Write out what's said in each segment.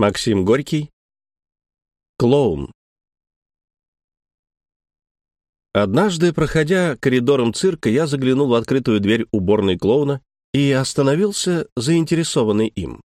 Максим Горький. Клоун. Однажды, проходя коридором цирка, я заглянул в открытую дверь уборной клоуна и остановился, заинтересованный им.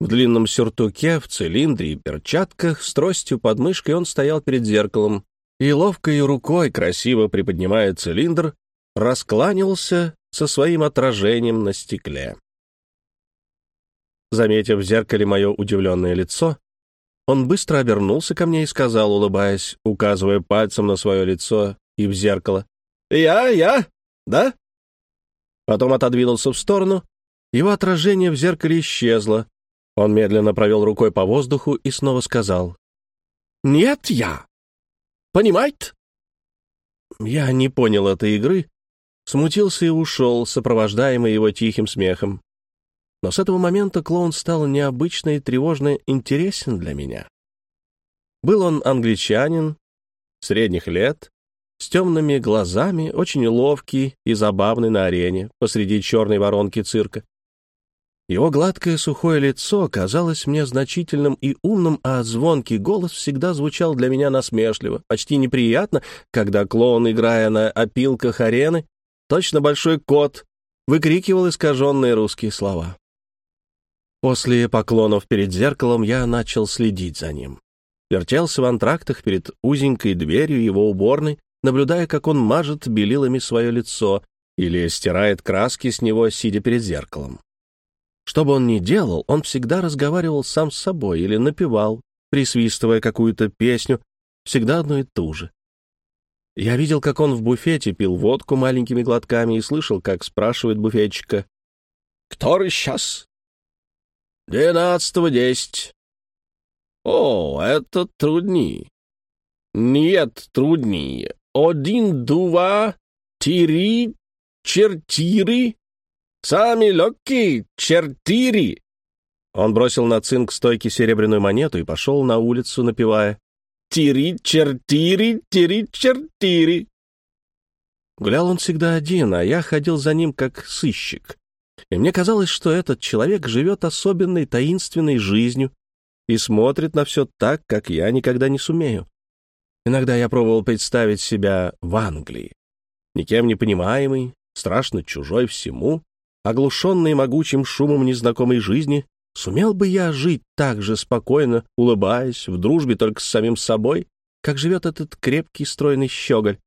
В длинном сюртуке, в цилиндре и перчатках, с тростью под мышкой он стоял перед зеркалом и ловкой рукой, красиво приподнимая цилиндр, раскланивался со своим отражением на стекле. Заметив в зеркале мое удивленное лицо, он быстро обернулся ко мне и сказал, улыбаясь, указывая пальцем на свое лицо и в зеркало. «Я, я, да?» Потом отодвинулся в сторону. Его отражение в зеркале исчезло. Он медленно провел рукой по воздуху и снова сказал. «Нет, я. Понимаете?» Я не понял этой игры, смутился и ушел, сопровождаемый его тихим смехом. Но с этого момента клоун стал необычно и тревожно интересен для меня. Был он англичанин, средних лет, с темными глазами, очень ловкий и забавный на арене, посреди черной воронки цирка. Его гладкое сухое лицо казалось мне значительным и умным, а звонкий голос всегда звучал для меня насмешливо, почти неприятно, когда клоун, играя на опилках арены, точно большой кот, выкрикивал искаженные русские слова. После поклонов перед зеркалом я начал следить за ним. Вертелся в антрактах перед узенькой дверью его уборной, наблюдая, как он мажет белилами свое лицо или стирает краски с него, сидя перед зеркалом. Что бы он ни делал, он всегда разговаривал сам с собой или напевал, присвистывая какую-то песню, всегда одно и то же. Я видел, как он в буфете пил водку маленькими глотками и слышал, как спрашивает буфетчика. «Кто сейчас?» «Двенадцатого десять». «О, это труднее». «Нет, труднее. Один, два, три, четыре. Сами легкие, четыре». Он бросил на цинк стойки серебряную монету и пошел на улицу, напевая «Тири-чертири, тири-чертири». Гулял он всегда один, а я ходил за ним как сыщик и мне казалось, что этот человек живет особенной таинственной жизнью и смотрит на все так, как я никогда не сумею. Иногда я пробовал представить себя в Англии, никем не понимаемый, страшно чужой всему, оглушенный могучим шумом незнакомой жизни, сумел бы я жить так же спокойно, улыбаясь, в дружбе только с самим собой, как живет этот крепкий стройный щеголь,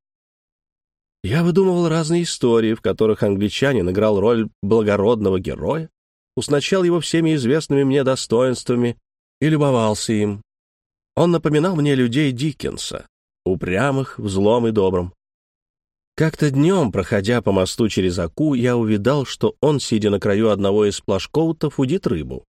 я выдумывал разные истории, в которых англичанин играл роль благородного героя, уснащал его всеми известными мне достоинствами и любовался им. Он напоминал мне людей Диккенса, упрямых, взлом и добрым. Как-то днем, проходя по мосту через Аку, я увидал, что он, сидя на краю одного из плашкоутов, удит рыбу.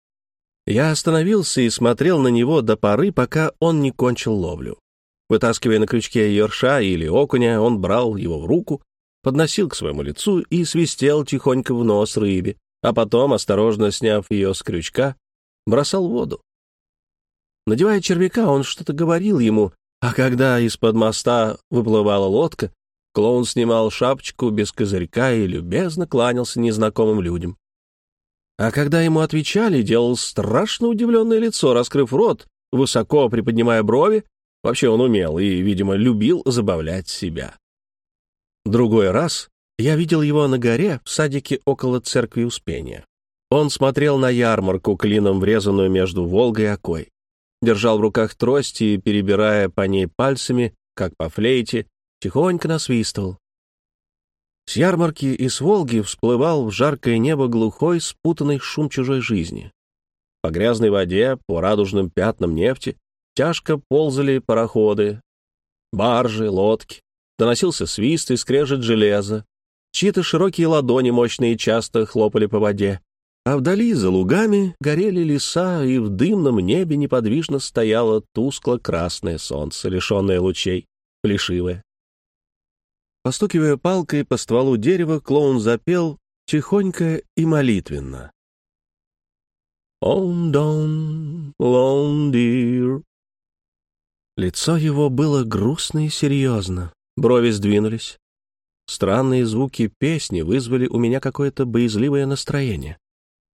Я остановился и смотрел на него до поры, пока он не кончил ловлю. Вытаскивая на крючке ерша или окуня, он брал его в руку, подносил к своему лицу и свистел тихонько в нос рыбе, а потом, осторожно сняв ее с крючка, бросал в воду. Надевая червяка, он что-то говорил ему, а когда из-под моста выплывала лодка, клоун снимал шапочку без козырька и любезно кланялся незнакомым людям. А когда ему отвечали, делал страшно удивленное лицо, раскрыв рот, высоко приподнимая брови, Вообще он умел и, видимо, любил забавлять себя. Другой раз я видел его на горе в садике около церкви Успения. Он смотрел на ярмарку, клином врезанную между Волгой и Окой. Держал в руках трость и, перебирая по ней пальцами, как по флейте, тихонько насвистывал. С ярмарки и с Волги всплывал в жаркое небо глухой, спутанный шум чужой жизни. По грязной воде, по радужным пятнам нефти Тяжко ползали пароходы, баржи, лодки. Доносился свист и скрежет железа. Чьи-то широкие ладони мощные часто хлопали по воде. А вдали, за лугами, горели леса, и в дымном небе неподвижно стояло тускло-красное солнце, лишенное лучей, плешивое. Постукивая палкой по стволу дерева, клоун запел тихонько и молитвенно. «On down, long dear, Лицо его было грустно и серьезно, брови сдвинулись. Странные звуки песни вызвали у меня какое-то боязливое настроение.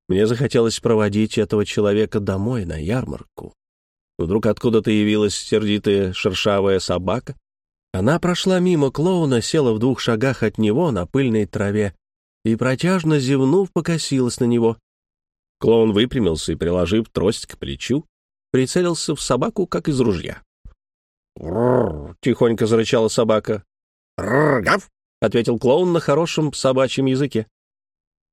Мне захотелось проводить этого человека домой, на ярмарку. Вдруг откуда-то явилась сердитая шершавая собака. Она прошла мимо клоуна, села в двух шагах от него на пыльной траве и, протяжно зевнув, покосилась на него. Клоун выпрямился и, приложив трость к плечу, прицелился в собаку, как из ружья. «Рррр!» — тихонько зарычала собака. «Рррр! — ответил клоун на хорошем собачьем языке.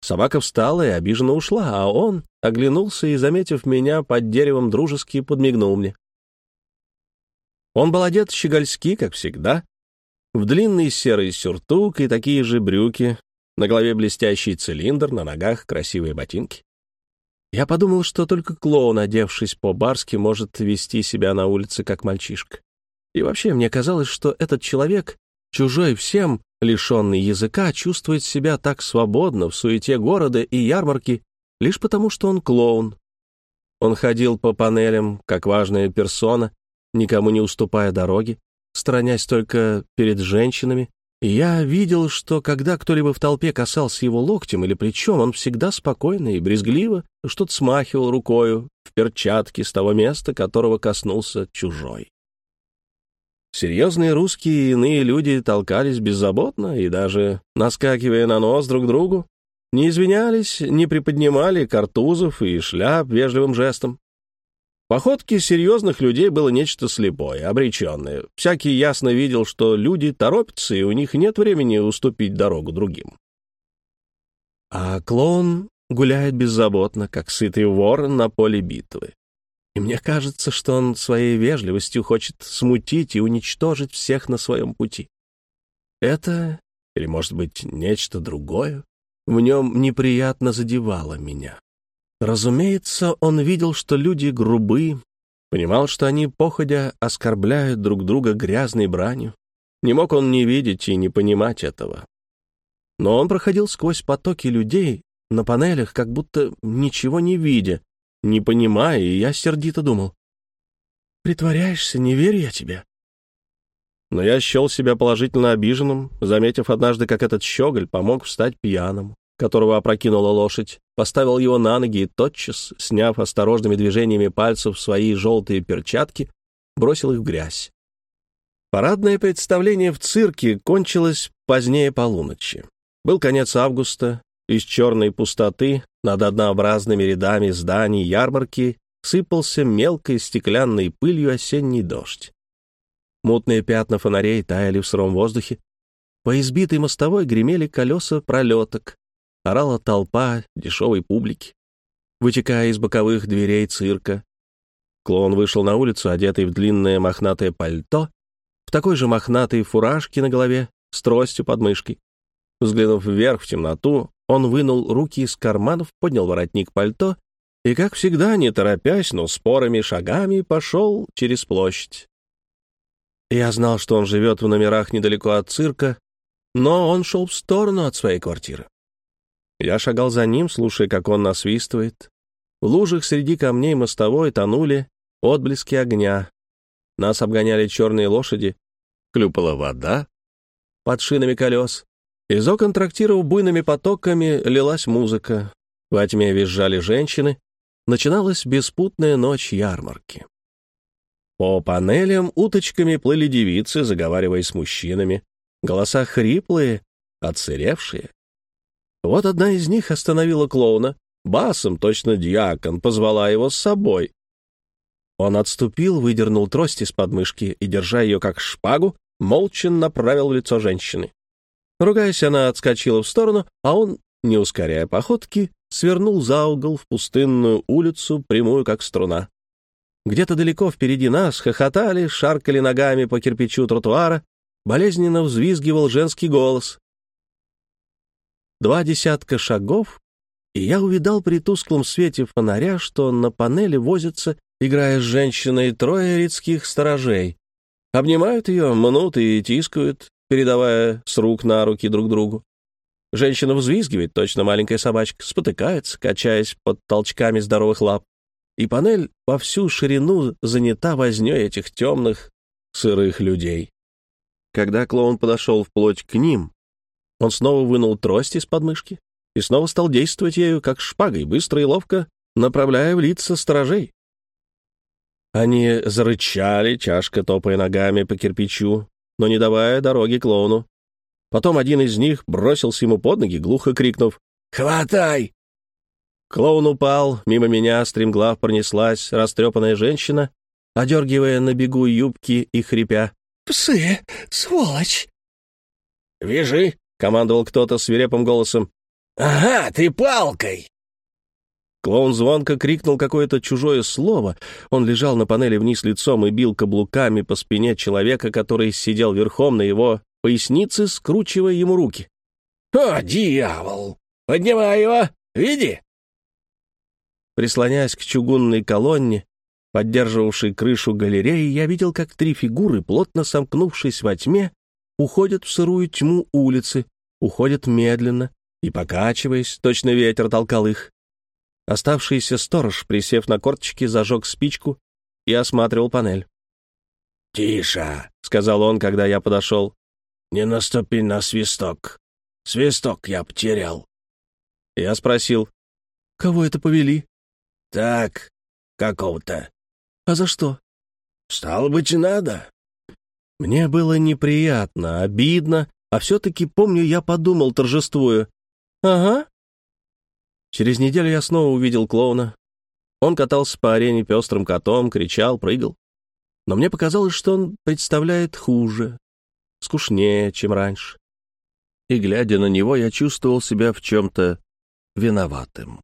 Собака встала и обиженно ушла, а он оглянулся и, заметив меня под деревом, дружески подмигнул мне. Он был одет щегольски, как всегда, в длинный серый сюртук и такие же брюки, на голове блестящий цилиндр, на ногах красивые ботинки. Я подумал, что только клоун, одевшись по-барски, может вести себя на улице как мальчишка. И вообще, мне казалось, что этот человек, чужой всем, лишенный языка, чувствует себя так свободно в суете города и ярмарки лишь потому, что он клоун. Он ходил по панелям, как важная персона, никому не уступая дороги, сторонясь только перед женщинами, и я видел, что когда кто-либо в толпе касался его локтем или плечом, он всегда спокойно и брезгливо что-то смахивал рукою в перчатке с того места, которого коснулся чужой. Серьезные русские и иные люди толкались беззаботно и даже, наскакивая на нос друг другу, не извинялись, не приподнимали картузов и шляп вежливым жестом. походке серьезных людей было нечто слепое, обреченное. Всякий ясно видел, что люди торопятся, и у них нет времени уступить дорогу другим. А клоун гуляет беззаботно, как сытый ворон на поле битвы. И мне кажется, что он своей вежливостью хочет смутить и уничтожить всех на своем пути. Это, или, может быть, нечто другое, в нем неприятно задевало меня. Разумеется, он видел, что люди грубы, понимал, что они, походя, оскорбляют друг друга грязной бранью. Не мог он не видеть и не понимать этого. Но он проходил сквозь потоки людей на панелях, как будто ничего не видя, не понимая, и я сердито думал. «Притворяешься, не верю я тебе». Но я счел себя положительно обиженным, заметив однажды, как этот щеголь помог встать пьяному, которого опрокинула лошадь, поставил его на ноги и тотчас, сняв осторожными движениями пальцев свои желтые перчатки, бросил их в грязь. Парадное представление в цирке кончилось позднее полуночи. Был конец августа, из черной пустоты над однообразными рядами зданий ярмарки сыпался мелкой стеклянной пылью осенний дождь. Мутные пятна фонарей таяли в сыром воздухе. По избитой мостовой гремели колеса пролеток. Орала толпа дешевой публики. Вытекая из боковых дверей цирка, клоун вышел на улицу, одетый в длинное мохнатое пальто, в такой же мохнатой фуражке на голове, с тростью под мышкой. Взглянув вверх в темноту, он вынул руки из карманов, поднял воротник пальто и, как всегда, не торопясь, но спорыми шагами, пошел через площадь. Я знал, что он живет в номерах недалеко от цирка, но он шел в сторону от своей квартиры. Я шагал за ним, слушая, как он насвистывает. В лужах среди камней мостовой тонули отблески огня. Нас обгоняли черные лошади, клюпала вода под шинами колес. Из окон трактиров буйными потоками лилась музыка. Во тьме визжали женщины. Начиналась беспутная ночь ярмарки. По панелям уточками плыли девицы, заговаривая с мужчинами. Голоса хриплые, отсыревшие. Вот одна из них остановила клоуна. Басом, точно дьякон, позвала его с собой. Он отступил, выдернул трость из подмышки и, держа ее как шпагу, молча направил в лицо женщины. Ругаясь, она отскочила в сторону, а он, не ускоряя походки, свернул за угол в пустынную улицу, прямую как струна. Где-то далеко впереди нас хохотали, шаркали ногами по кирпичу тротуара, болезненно взвизгивал женский голос. Два десятка шагов, и я увидал при тусклом свете фонаря, что на панели возятся, играя с женщиной, трое редских сторожей. Обнимают ее, мнут и тискают, передавая с рук на руки друг другу. Женщина взвизгивает, точно маленькая собачка, спотыкается, качаясь под толчками здоровых лап. И панель во всю ширину занята вознёй этих темных, сырых людей. Когда клоун подошел вплоть к ним, он снова вынул трость из подмышки, и снова стал действовать ею, как шпагой, быстро и ловко, направляя в лица сторожей. Они зарычали, чашка топая ногами по кирпичу, но не давая дороги клоуну. Потом один из них бросился ему под ноги, глухо крикнув «Хватай!». Клоун упал, мимо меня стремглав пронеслась растрепанная женщина, одергивая на бегу юбки и хрипя. «Псы! Сволочь!» «Вяжи!» — командовал кто-то свирепым голосом. «Ага, ты палкой!» Клоун звонко крикнул какое-то чужое слово. Он лежал на панели вниз лицом и бил каблуками по спине человека, который сидел верхом на его пояснице, скручивая ему руки. «О, дьявол! Поднимай его! Веди!» Прислоняясь к чугунной колонне, поддерживавшей крышу галереи, я видел, как три фигуры, плотно сомкнувшись во тьме, уходят в сырую тьму улицы, уходят медленно и, покачиваясь, точно ветер толкал их. Оставшийся сторож, присев на корточки, зажег спичку и осматривал панель. «Тише!» — сказал он, когда я подошел. «Не наступи на свисток. Свисток я потерял». Я спросил, «Кого это повели?» «Так, какого-то». «А за что?» «Стало быть, надо». Мне было неприятно, обидно, а все-таки, помню, я подумал, торжествуя. «Ага, Через неделю я снова увидел клоуна. Он катался по арене пестрым котом, кричал, прыгал. Но мне показалось, что он представляет хуже, скучнее, чем раньше. И, глядя на него, я чувствовал себя в чем-то виноватым.